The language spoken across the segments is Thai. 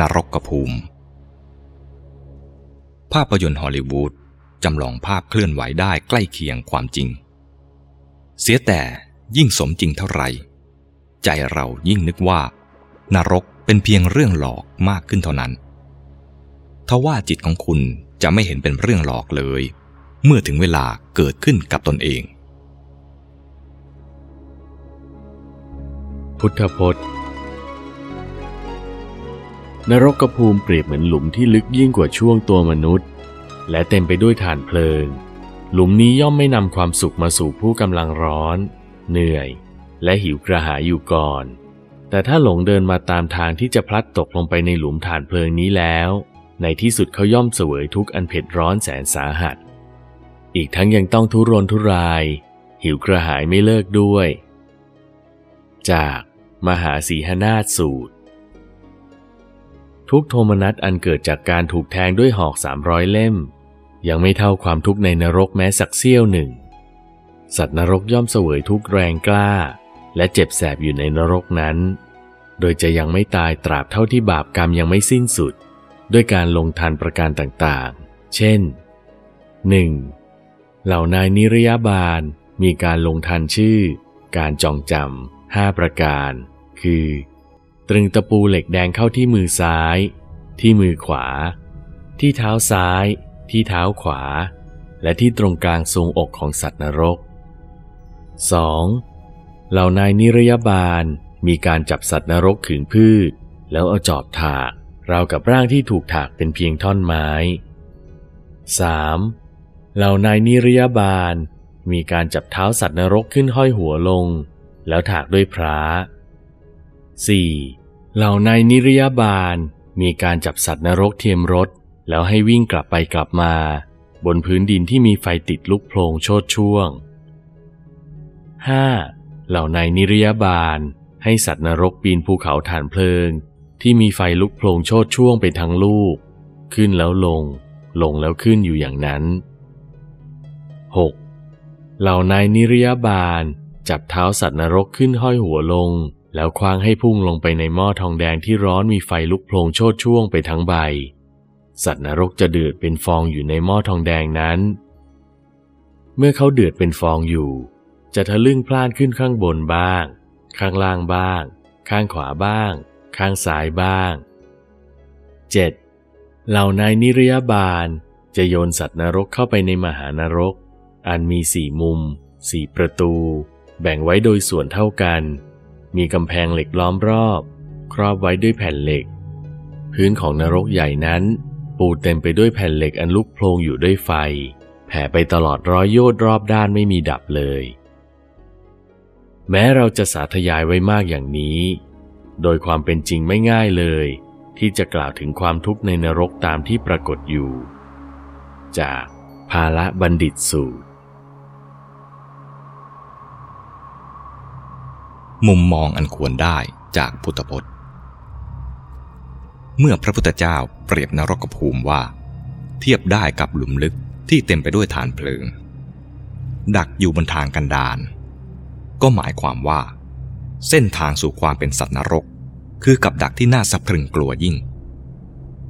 นรกกภูมิ ภาพยนตร์ฮอลลีวูดจำลองภาพเคลื่อนไหวได้ใกล้เคียงความจริง เสียแต่ยิ่งสมจริงเท่าไหร่ ใจเรายิ่งนึกว่า นรกเป็นเพียงเรื่องหลอกมากขึ้นเท่านั้นทว่าจิตของคุณจะไม่เห็นเป็นเรื่องหลอกเลย เมื่อถึงเวลาเกิดขึ้นกับตนเอง พุทธพจน์ นรกภูมิเปรียบเหมือนหลุมที่ลึกยิ่งกว่าช่วงตัวมนุษย์ และเต็มไปด้วยฐานเพลิง หลุมนี้ย่อมไม่นำความสุขมาสู่ผู้กำลังร้อน เหนื่อย และหิวกระหายอยู่ก่อน แต่ถ้าหลงเดินมาตามทางที่จะพลัดตกลงไปในหลุมฐานเพลิงนี้แล้ว ในที่สุดเขาย่อมเสวยทุกข์อันเผ็ดร้อนแสนสาหัส อีกทั้งยังต้องทุรนทุราย หิวกระหายไม่เลิกด้วย จาก มหาสีหนาฏสูตร ทุกโทมนัสอันเกิดจากการถูกแทงด้วยหอกสามร้อยเล่ม ยังไม่เท่าความทุกข์ในนรกแม้สักเสี้ยวหนึ่ง สัตว์นรกย่อมเสวยทุกแรงกล้า และเจ็บแสบอยู่ในนรกนั้น โดยจะยังไม่ตายตราบเท่าที่บาปกรรมยังไม่สิ้นสุด ด้วยการลงทันประการต่างๆ เช่น 1. เหล่านายนิรยาบาลมีการลงทันชื่อ การจองจำห้าประการ คือ ตรึงตะปูเหล็กแดงเข้าที่มือซ้าย ที่มือขวา ที่เท้าซ้าย ที่เท้าขวา และที่ตรงกลางทรงอกของสัตว์นรก 2. เหล่านายนิรยาบาลมีการจับสัตว์นรกขึงพืช แล้วเอาจอบถากราวกับร่างที่ถูกถากเป็นเพียงท่อนไม้ 3. เหล่านายนิรยาบาลมีการจับเท้าสัตว์นรกขึ้นห้อยหัวลง แล้วถากด้วยพระ 4. เหล่านายนิรยาบาลมีการจับสัตว์นรกเทียมรถ แล้วให้วิ่งกลับไปกลับมา บนพื้นดินที่มีไฟติดลุกโพลงโชดช่วง 5. เหล่านายนิรยาบาลให้สัตว์นรกปีนภูเขาฐานเพลิง ที่มีไฟลุกโพลงโชดช่วงไปทั้งลูก ขึ้นแล้วลง ลงแล้วขึ้นอยู่อย่างนั้น 6. เหล่านายนิรยาบาลจับเท้าสัตว์นรกขึ้นห้อยหัวลง แล้วคว้างให้พุ่งลงไปในหม้อทองแดงที่ร้อนมีไฟลุกโพลงโชดช่วงไปทั้งใบ สัตว์นรกจะเดือดเป็นฟองอยู่ในหม้อทองแดงนั้น เมื่อเขาเดือดเป็นฟองอยู่ จะทะลึ่งพล่านขึ้นข้างบนบ้าง ข้างล่างบ้าง ข้างขวาบ้าง ข้างซ้ายบ้าง 7. เหล่านายนิรยาบาลจะโยนสัตว์นรกเข้าไปในมหานรก อันมีสี่มุม สี่ประตู แบ่งไว้โดยส่วนเท่ากัน มีกำแพงเหล็กล้อมรอบ ครอบไว้ด้วยแผ่นเหล็ก พื้นของนรกใหญ่นั้น ปูเต็มไปด้วยแผ่นเหล็กอันลุกโพลงอยู่ด้วยไฟ แผ่ไปตลอดร้อยโยชน์รอบด้านไม่มีดับเลย แม้เราจะสาธยายไว้มากอย่างนี้ โดยความเป็นจริงไม่ง่ายเลย ที่จะกล่าวถึงความทุกข์ในนรกตามที่ปรากฏอยู่ จากภาละบัณฑิตสูตร มุมมองอันควรได้จากพุทธพจน์ เมื่อพระพุทธเจ้าเปรียบนรกภูมิว่า เทียบได้กับหลุมลึกที่เต็มไปด้วยฐานเพลิง ดักอยู่บนทางกันดารก็หมายความว่า เส้นทางสู่ความเป็นสัตว์นรก คือกับดักที่น่าสะพรึงกลัวยิ่ง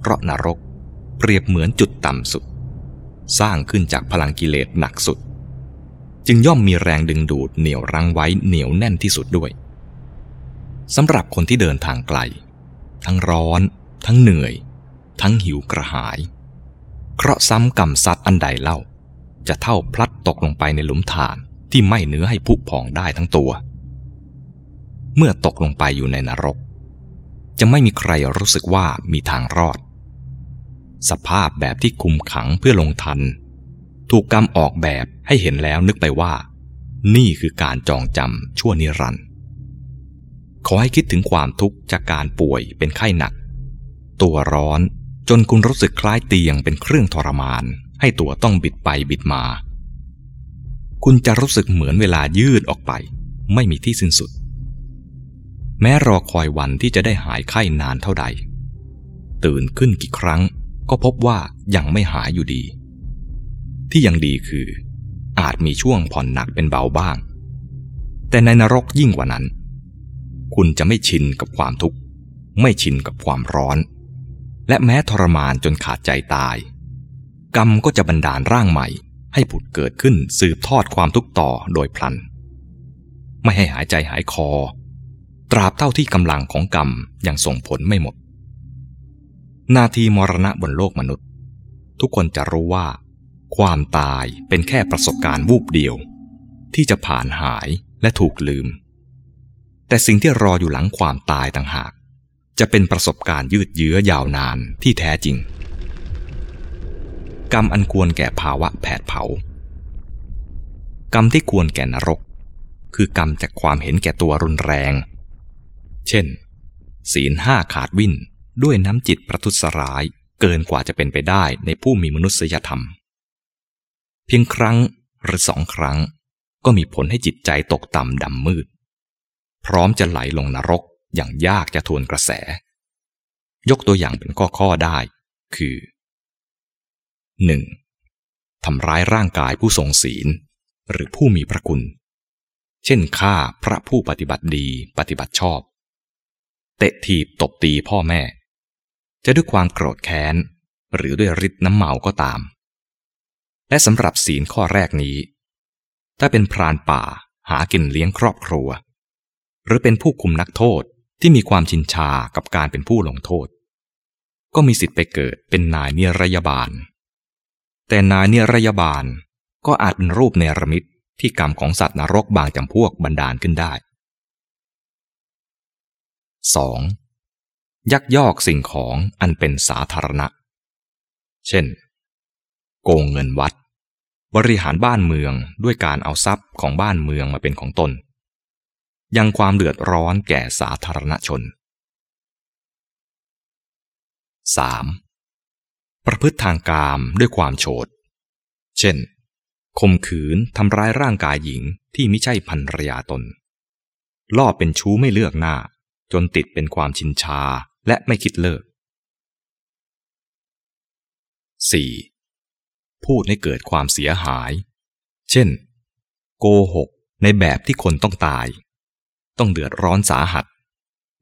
เพราะนรกเปรียบเหมือนจุดต่ำสุด สร้างขึ้นจากพลังกิเลสหนักสุด จึงย่อมมีแรงดึงดูดเหนี่ยวรั้งไว้เหนียวแน่นที่สุดด้วยสำหรับคนที่เดินทางไกล ทั้งร้อน ทั้งเหนื่อย ทั้งหิวกระหาย เคราะห์ซ้ำกรรมซัดอันใดเล่า จะเท่าพลัดตกลงไปในหลุมฐานที่ไม่เนื้อให้ผุพองได้ทั้งตัว เมื่อตกลงไปอยู่ในนรก จะไม่มีใครรู้สึกว่ามีทางรอด สภาพแบบที่คุมขังเพื่อลงทัน ถูกกรรมออกแบบให้เห็นแล้วนึกไปว่า นี่คือการจองจำชั่วนิรันดร์ขอให้คิดถึงความทุกข์จากการป่วยเป็นไข้หนัก ตัวร้อนจนคุณรู้สึกคล้ายเตียงเป็นเครื่องทรมาน ให้ตัวต้องบิดไปบิดมา คุณจะรู้สึกเหมือนเวลายืดออกไป ไม่มีที่สิ้นสุด แม้รอคอยวันที่จะได้หายไข้นานเท่าใด ตื่นขึ้นกี่ครั้งก็พบว่ายังไม่หายอยู่ดี ที่ยังดีคือ อาจมีช่วงผ่อนหนักเป็นเบาบ้าง แต่ในนรกยิ่งกว่านั้น คุณจะไม่ชินกับความทุกข์ ไม่ชินกับความร้อน และแม้ทรมานจนขาดใจตาย กรรมก็จะบันดาลร่างใหม่ให้ผุดเกิดขึ้นสืบทอดความทุกข์ต่อโดยพลัน ไม่ให้หายใจหายคอ ตราบเท่าที่กำลังของกรรมยังส่งผลไม่หมด นาทีมรณะบนโลกมนุษย์ ทุกคนจะรู้ว่า ความตายเป็นแค่ประสบการณ์วูบเดียว ที่จะผ่านหายและถูกลืม แต่สิ่งที่รออยู่หลังความตายต่างหาก จะเป็นประสบการณ์ยืดเยื้อยาวนานที่แท้จริง กรรมอันควรแก่ภาวะแผดเผา กรรมที่ควรแก่นรก คือกรรมจากความเห็นแก่ตัวรุนแรง เช่น ศีลห้าขาดวินด้วยน้ำจิตประทุษร้ายเกินกว่าจะเป็นไปได้ในผู้มีมนุษยธรรม เพียงครั้งหรือสองครั้ง ก็มีผลให้จิตใจตกต่ำดำมืด พร้อมจะไหลลงนรกอย่างยากจะทวนกระแส ยกตัวอย่างเป็นข้อๆได้ คือ 1. ทำร้ายร่างกายผู้ทรงศีล หรือผู้มีพระคุณ เช่นฆ่าพระผู้ปฏิบัติดีปฏิบัติชอบ เตะถีบตบตีพ่อแม่ จะด้วยความโกรธแค้น หรือด้วยฤทธิ์น้ำเมาก็ตาม และสำหรับศีลข้อแรกนี้ ถ้าเป็นพรานป่าหากินเลี้ยงครอบครัว หรือเป็นผู้คุมนักโทษที่มีความชินชากับการเป็นผู้ลงโทษ ก็มีสิทธิ์ไปเกิดเป็นนายเนียรยบาล แต่นายเนียรยบาลก็อาจเป็นรูปเนรมิตที่กรรมของสัตว์นรกบางจำพวกบันดาลขึ้นได้ 2. ยักยอกสิ่งของอันเป็นสาธารณะ เช่น โกงเงินวัด บริหารบ้านเมืองด้วยการเอาทรัพย์ของบ้านเมืองมาเป็นของตน ยังความเดือดร้อนแก่สาธารณชน 3. ประพฤติทางกามด้วยความโฉดเช่นข่มขืนทำร้ายร่างกายหญิงที่ไม่ใช่ภรรยาตน ล่อเป็นชู้ไม่เลือกหน้า จนติดเป็นความชินชาและไม่คิดเลิก 4. พูดให้เกิดความเสียหาย เช่น โกหกในแบบที่คนต้องตาย ต้องเดือดร้อนสาหัส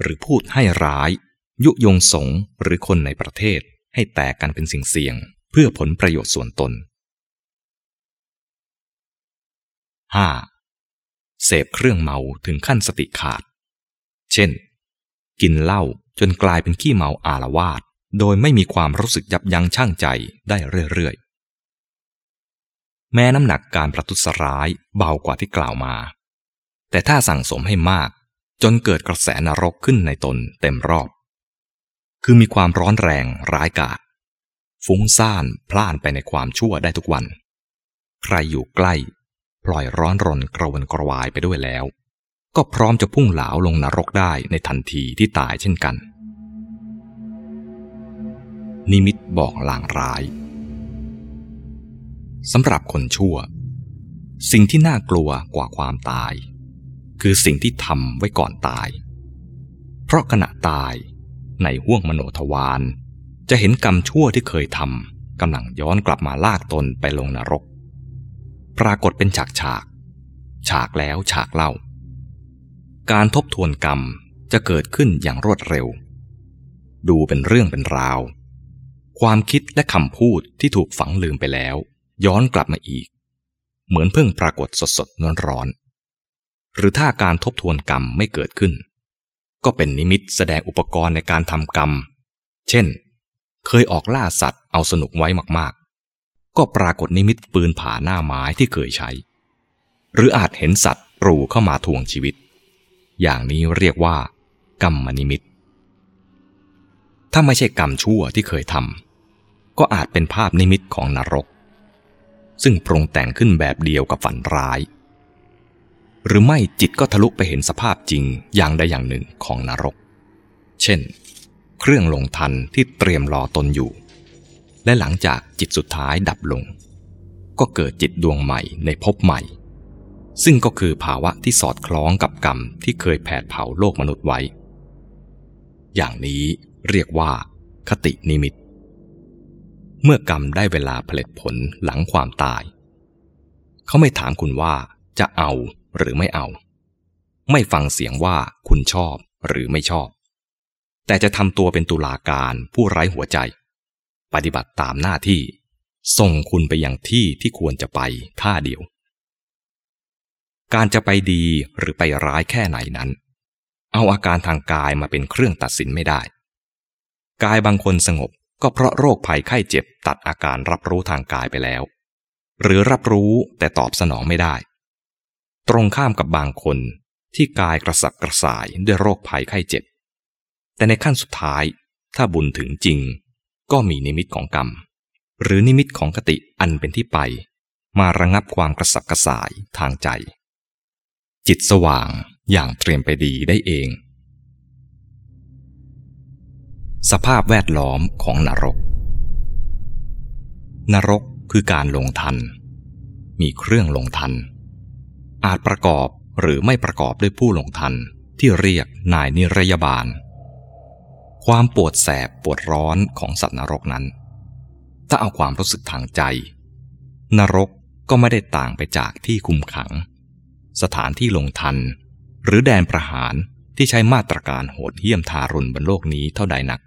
หรือพูดให้ร้าย ยุยงสงหรือคนในประเทศให้แตกกันเป็นสิ่งเสี่ยง เพื่อผลประโยชน์ส่วนตน 5. เสพเครื่องเมาถึงขั้นสติขาด เช่น กินเหล้าจนกลายเป็นขี้เมาอารวาสโดยไม่มีความรู้สึกยับยั้งชั่งใจได้เรื่อยๆ แม้น้ำหนักการประทุษร้ายเบากว่าที่กล่าวมา แต่ถ้าสั่งสมให้มาก จนเกิดกระแสนรกขึ้นในตนเต็มรอบ คือมีความร้อนแรงร้ายกาจฟุ้งซ่านพล่านไปในความชั่วได้ทุกวัน ใครอยู่ใกล้ ปล่อยร้อนรนกระวนกระวายไปด้วยแล้ว ก็พร้อมจะพุ่งเหลาลงนรกได้ในทันทีที่ตายเช่นกัน นิมิตบอกลางร้าย สำหรับคนชั่ว สิ่งที่น่ากลัวกว่าความตาย คือสิ่งที่ทำไว้ก่อนตาย เพราะขณะตายในห้วงมโนทวารจะเห็นกรรมชั่วที่เคยทำกำลังย้อนกลับมาลากตนไปลงนรก ปรากฏเป็นฉากฉาก ฉากแล้วฉากเล่า การทบทวนกรรมจะเกิดขึ้นอย่างรวดเร็ว ดูเป็นเรื่องเป็นราว ความคิดและคำพูดที่ถูกฝังลืมไปแล้ว ย้อนกลับมาอีก เหมือนเพิ่งปรากฏสดสดร้อนร้อนหรือถ้าการทบทวนกรรมไม่เกิดขึ้น ก็เป็นนิมิตแสดงอุปกรณ์ในการทำกรรม เช่น เคยออกล่าสัตว์เอาสนุกไว้มากๆ ก็ปรากฏนิมิตปืนผ่าหน้าไม้ที่เคยใช้ หรืออาจเห็นสัตว์ปรูเข้ามาทวงชีวิต อย่างนี้เรียกว่า กรรมนิมิตถ้าไม่ใช่กรรมชั่วที่เคยทำก็อาจเป็นภาพนิมิตของนรก ซึ่งปรุงแต่งขึ้นแบบเดียวกับฝันร้าย หรือไม่จิตก็ทะลุไปเห็นสภาพจริงอย่างใดอย่างหนึ่งของนรก เช่น เครื่องลงทันที่เตรียมรอตนอยู่ และหลังจากจิตสุดท้ายดับลง ก็เกิดจิตดวงใหม่ในภพใหม่ ซึ่งก็คือภาวะที่สอดคล้องกับกรรมที่เคยแผดเผาโลกมนุษย์ไว้ อย่างนี้เรียกว่าคตินิมิต เมื่อกรรมได้เวลาผลิตผลหลังความตาย เขาไม่ถามคุณว่าจะเอาหรือไม่เอา ไม่ฟังเสียงว่าคุณชอบหรือไม่ชอบ แต่จะทำตัวเป็นตุลาการผู้ไร้หัวใจ ปฏิบัติตามหน้าที่ ส่งคุณไปยังที่ที่ควรจะไปท่าเดียว การจะไปดีหรือไปร้ายแค่ไหนนั้น เอาอาการทางกายมาเป็นเครื่องตัดสินไม่ได้ กายบางคนสงบ ก็เพราะโรคภัยไข้เจ็บตัดอาการรับรู้ทางกายไปแล้ว หรือรับรู้แต่ตอบสนองไม่ได้ ตรงข้ามกับบางคนที่กายกระสับกระส่ายด้วยโรคภัยไข้เจ็บ แต่ในขั้นสุดท้ายถ้าบุญถึงจริง ก็มีนิมิตของกรรม หรือนิมิตของกติอันเป็นที่ไป มาระงับความกระสับกระส่ายทางใจ จิตสว่างอย่างเตรียมไปดีได้เอง สภาพแวดล้อมของนรก นรกคือการลงทัน มีเครื่องลงทัน อาจประกอบหรือไม่ประกอบด้วยผู้ลงทันที่เรียกนายนิรยาบาล ความปวดแสบปวดร้อนของสัตว์นรกนั้น ถ้าเอาความรู้สึกทางใจ นรกก็ไม่ได้ต่างไปจากที่คุมขัง สถานที่ลงทัน หรือแดนประหารที่ใช้มาตรการโหดเหี้ยมทารุณบนโลกนี้เท่าใดนัก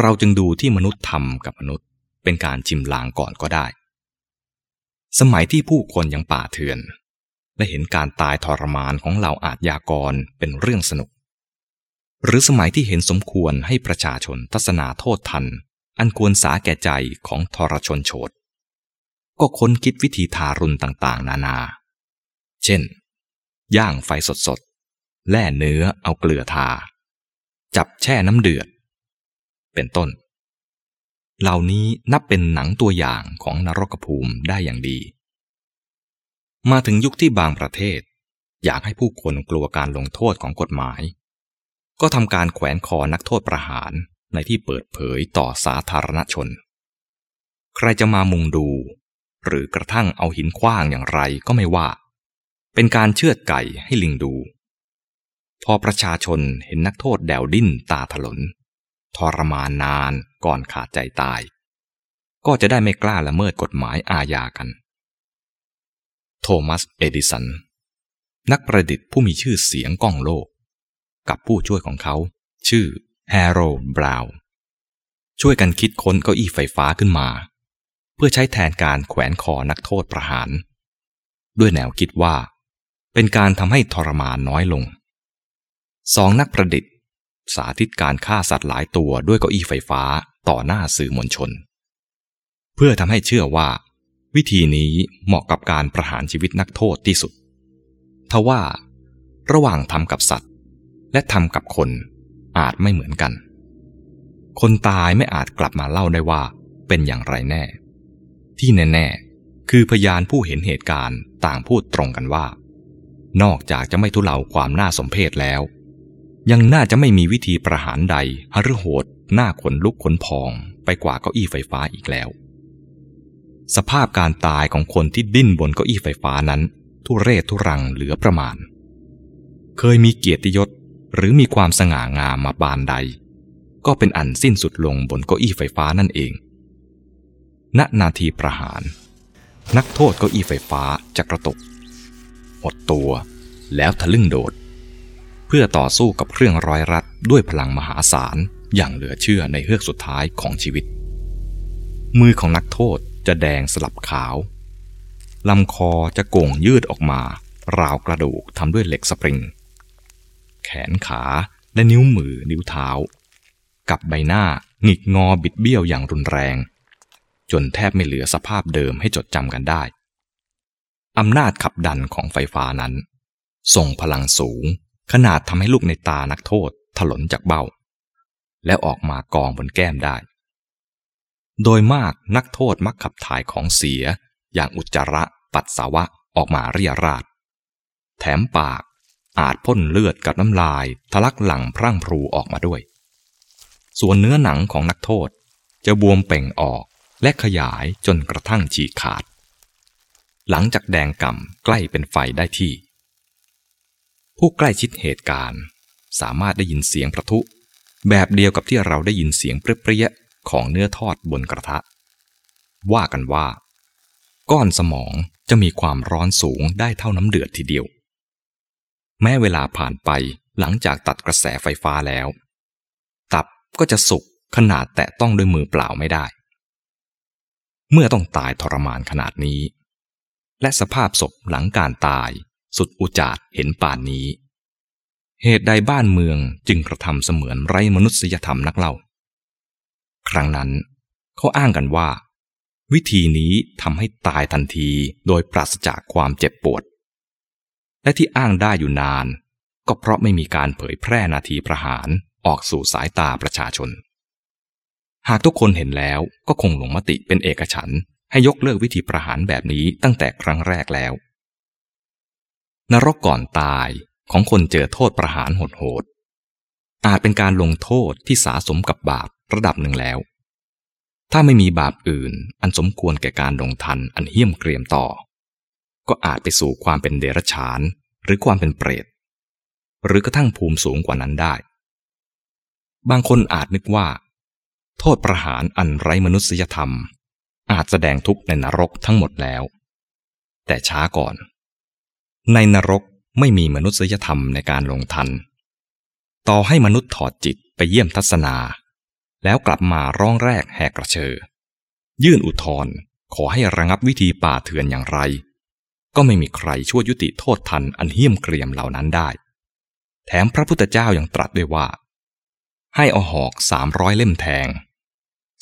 เราจึงดูที่มนุษย์ทำกับมนุษย์ เป็นการชิมลางก่อนก็ได้ สมัยที่ผู้คนยังป่าเถื่อน และเห็นการตายทรมานของเหล่าอาทยากรเป็นเรื่องสนุก หรือสมัยที่เห็นสมควรให้ประชาชนทัศนาโทษทัน อันควรสาแก่ใจของทรชนโฉดก็ค้นคิดวิธีทารุณต่างๆ นานา เช่น ย่างไฟสดๆ แล่เนื้อเอาเกลือทา จับแช่น้ำเดือด เป็นต้น เหล่านี้นับเป็นหนังตัวอย่างของนรกภูมิได้อย่างดี มาถึงยุคที่บางประเทศ อยากให้ผู้คนกลัวการลงโทษของกฎหมาย ก็ทำการแขวนคอนักโทษประหารในที่เปิดเผยต่อสาธารณชน ใครจะมามุงดู หรือกระทั่งเอาหินคว้างอย่างไรก็ไม่ว่า เป็นการเชือดไก่ให้ลิงดู พอประชาชนเห็นนักโทษแดวดิ้นตาถลน ทรมานนานก่อนขาดใจตาย ก็จะได้ไม่กล้าละเมิดกฎหมายอาญากัน โทมัส เอดิสัน นักประดิษฐ์ผู้มีชื่อเสียงก้องโลก กับผู้ช่วยของเขา ชื่อแฮร์โรบราวน์ช่วยกันคิดค้นเก้าอี้ไฟฟ้าขึ้นมา เพื่อใช้แทนการแขวนคอนักโทษประหาร ด้วยแนวคิดว่า เป็นการทำให้ทรมานน้อยลงสองนักประดิษฐ์ สาธิตการฆ่าสัตว์หลายตัวด้วยเก้าอี้ไฟฟ้าต่อหน้าสื่อมวลชน เพื่อทำให้เชื่อว่า วิธีนี้เหมาะกับการประหารชีวิตนักโทษที่สุดทว่า ระหว่างทำกับสัตว์ และทำกับคนอาจไม่เหมือนกัน คนตายไม่อาจกลับมาเล่าได้ว่าเป็นอย่างไรแน่ ที่แน่ๆคือพยานผู้เห็นเหตุการณ์ต่างพูดตรงกันว่า นอกจากจะไม่ทุเลาความน่าสมเพชแล้ว ยังน่าจะไม่มีวิธีประหารใดหรือโหดหน้าขนลุกขนพองไปกว่าเก้าอี้ไฟฟ้าอีกแล้ว สภาพการตายของคนที่ดิ้นบนเก้าอี้ไฟฟ้านั้น ทุเรศทุรังเหลือประมาณ เคยมีเกียรติยศหรือมีความสง่างามมาบานใด ก็เป็นอันสิ้นสุดลงบนเก้าอี้ไฟฟ้านั่นเอง ณนาทีประหาร นักโทษเก้าอี้ไฟฟ้าจะกระตกหดตัวแล้วทะลึ่งโดด เพื่อต่อสู้กับเครื่องร้อยรัดด้วยพลังมหาศาลอย่างเหลือเชื่อในเฮือกสุดท้ายของชีวิต มือของนักโทษจะแดงสลับขาวลำคอจะโก่งยืดออกมา ราวกระดูกทำด้วยเหล็กสปริง แขนขาและนิ้วมือนิ้วเท้า กับใบหน้าหงิกงอบิดเบี้ยวอย่างรุนแรง จนแทบไม่เหลือสภาพเดิมให้จดจำกันได้ อำนาจขับดันของไฟฟ้านั้นส่งพลังสูง ขนาดทำให้ลูกในตานักโทษถลนจากเบ้า แล้วออกมากองบนแก้มได้ โดยมากนักโทษมักขับถ่ายของเสียอย่างอุจจาระปัสสาวะออกมาเรียราดแถมปากอาจพ่นเลือดกับน้ำลายทะลักหลังพรั่งพรูออกมาด้วย ส่วนเนื้อหนังของนักโทษจะบวมเป่งออกและขยายจนกระทั่งฉีกขาด หลังจากแดงก่ำใกล้เป็นไฟได้ที่ ผู้ใกล้ชิดเหตุการณ์ สามารถได้ยินเสียงประทุ แบบเดียวกับที่เราได้ยินเสียงเปรี้ยของเนื้อทอดบนกระทะ ว่ากันว่า ก้อนสมองจะมีความร้อนสูงได้เท่าน้ำเดือดทีเดียว แม้เวลาผ่านไปหลังจากตัดกระแสไฟฟ้าแล้ว ตับก็จะสุกขนาดแตะต้องด้วยมือเปล่าไม่ได้ เมื่อต้องตายทรมานขนาดนี้ และสภาพศพหลังการตาย สุดอุจาดเห็นป่านนี้ เหตุใดบ้านเมืองจึงกระทำเสมือนไร้มนุษยธรรมนักเล่า ครั้งนั้นเขาอ้างกันว่า วิธีนี้ทำให้ตายทันทีโดยปราศจากความเจ็บปวด และที่อ้างได้อยู่นาน ก็เพราะไม่มีการเผยแพร่นาทีประหารออกสู่สายตาประชาชน หากทุกคนเห็นแล้วก็คงลงมติเป็นเอกฉันให้ยกเลิกวิธีประหารแบบนี้ตั้งแต่ครั้งแรกแล้ว นรกก่อนตายของคนเจอโทษประหารโหดๆอาจเป็นการลงโทษที่สาสมกับบาประดับหนึ่งแล้ว ถ้าไม่มีบาปอื่นอันสมควรแก่การลงทันอันเหี้ยมเกรียมต่อ ก็อาจไปสู่ความเป็นเดรัจฉานหรือความเป็นเปรต หรือกระทั่งภูมิสูงกว่านั้นได้ บางคนอาจนึกว่า โทษประหารอันไร้มนุษยธรรม อาจแสดงทุกข์ในนรกทั้งหมดแล้ว แต่ช้าก่อน ในนรกไม่มีมนุษยธรรมในการลงทัน ต่อให้มนุษย์ถอดจิตไปเยี่ยมทัศนา แล้วกลับมาร้องแรกแหกกระเชอ ยื่นอุทธร์ขอให้ระงับวิธีป่าเถื่อนอย่างไร ก็ไม่มีใครช่วยยุติโทษทันอันเหี้ยมเกรียมเหล่านั้นได้ แถมพระพุทธเจ้ายัางตรัสด้วยว่า ให้อหอกสามร้อยเล่มแทง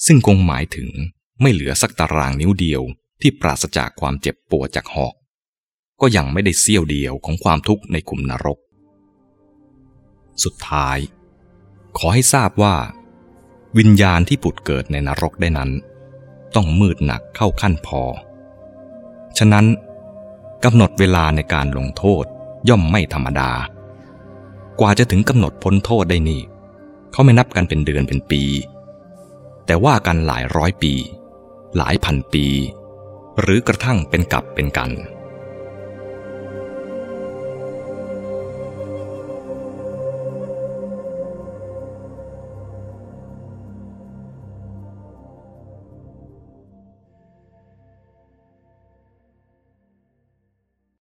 ซึ่งคงหมายถึงไม่เหลือสักตารางนิ้วเดียวที่ปราศจากความเจ็บปวดจากหอก ก็ยังไม่ได้เสี้ยวเดียวของความทุกข์ในขุมนรก สุดท้าย ขอให้ทราบว่า วิญญาณที่ผุดเกิดในนรกได้นั้น ต้องมืดหนักเข้าขั้นพอ ฉะนั้นกำหนดเวลาในการลงโทษย่อมไม่ธรรมดา กว่าจะถึงกำหนดพ้นโทษได้นี่ เขาไม่นับกันเป็นเดือนเป็นปี แต่ว่ากันหลายร้อยปี หลายพันปี หรือกระทั่งเป็นกับเป็นกัน